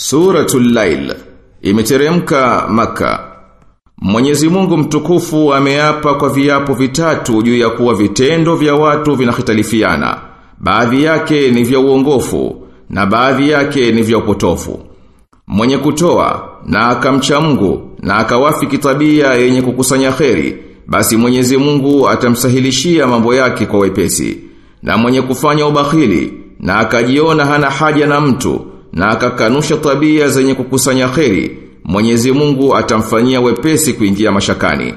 Suratul Lail imeteremka maka. Mwenyezi Mungu mtukufu ameapa kwa viapo vitatu juu ya kuwa vitendo vya watu vinahitalifiana. Baadhi yake ni vya uongofu na baadhi yake ni vya upotofu. Mwenye kutoa na akamcha Mungu na akawafiki tabia yenye kukusanya kheri, basi Mwenyezi Mungu atamsahilishia mambo yake kwa wepesi. Na mwenye kufanya ubakhili na akajiona hana haja na mtu na akakanusha tabia zenye kukusanya kheri, Mwenyezi Mungu atamfanyia wepesi kuingia mashakani.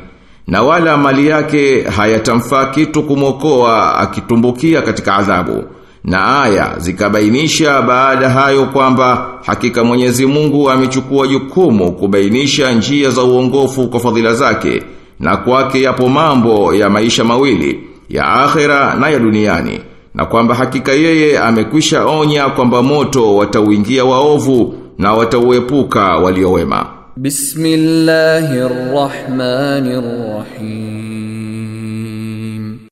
Na wala mali yake hayatamfaa kitu kumwokoa akitumbukia katika adhabu. Na aya zikabainisha baada hayo kwamba hakika Mwenyezi Mungu amechukua jukumu kubainisha njia za uongofu kwa fadhila zake na kwake yapo mambo ya maisha mawili ya akhera na ya duniani na kwamba hakika yeye amekwisha onya kwamba moto watauingia waovu na watauepuka waliowema. Bismillahirrahmanirrahim.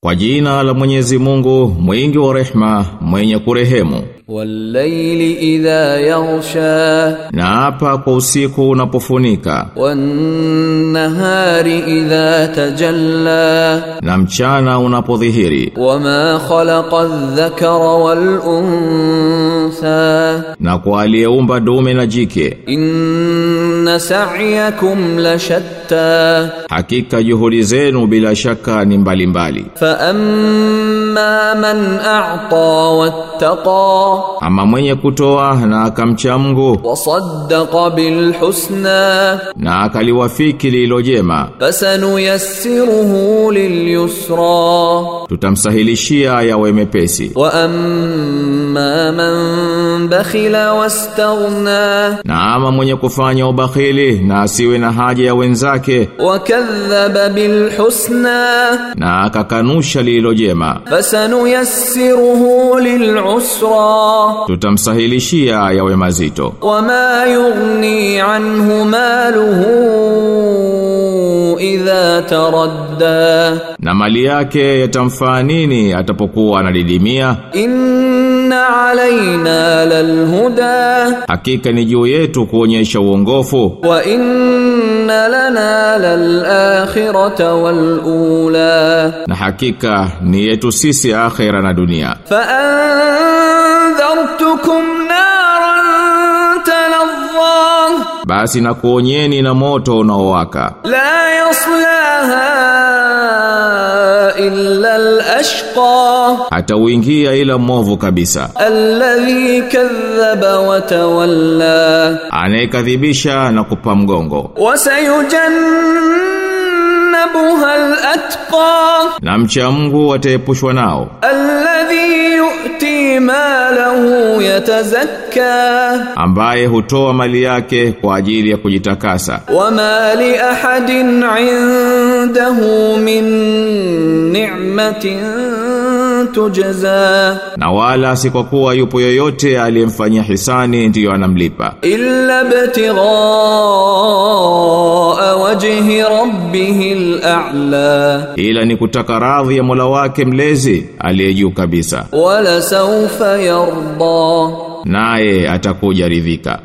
Kwa jina la Mwenyezi Mungu, mwingi wa rehma, mwenye kurehemu. Wallayli idha yaghsha. Na hapa kwa usiku unapofunika, wan-nahari idha tajalla. Na mchana unapodhihiri, wama khalaqa adh-dhakara wal-untha. Na kwa aliyeumba dume na jike, inna sa'yakum lashatta hakika juhudi zenu bila shaka ni mbalimbali. fa amma man a'ta wattaqa Ama mwenye kutoa na akamcha Mungu. wa saddaqa bil husna na akaliwafiki lilo jema, fasanuyassiruhu lil yusra tutamsahilishia yawe mepesi. wa amma man bakhila wastaghna Na ama mwenye kufanya bakhili na asiwe na haja ya wenzake. Wakadhaba bilhusna na akakanusha lililo jema. fasanuyassiruhu lilusra tutamsahilishia yawe mazito. wama yughni anhu maluhu idha taradda na mali yake yatamfaa nini atapokuwa analidimia? In inna alaina lalhuda. Hakika ni juu yetu kuonyesha uongofu. Wa inna lana lalakhirata walula. Na hakika ni yetu sisi akhira na dunia. Fa anzartukum naran talazza. Basi na kuonyeni na moto unaowaka. La yaslaha illa al-ashqa, atawingia ila mwovu kabisa. Alladhi kadhaba wa tawalla, anaikadhibisha na kupa mgongo. Wasayujannabuha al-atqa, na mcha Mungu ataepushwa nao. Alladhi yu'ti malahu yatazakka, ambaye hutoa mali yake kwa ajili ya kujitakasa. wa mali ahadin 'in indahu min ni'matin tujaza na wala si kwa kuwa yupo yoyote aliyemfanyia hisani ndiyo anamlipa. illa batigha wajhi rabbihi a'la ila ni kutaka radhi ya Mola wake mlezi aliyejuu kabisa. wala saufa yarda naye atakuja ridhika.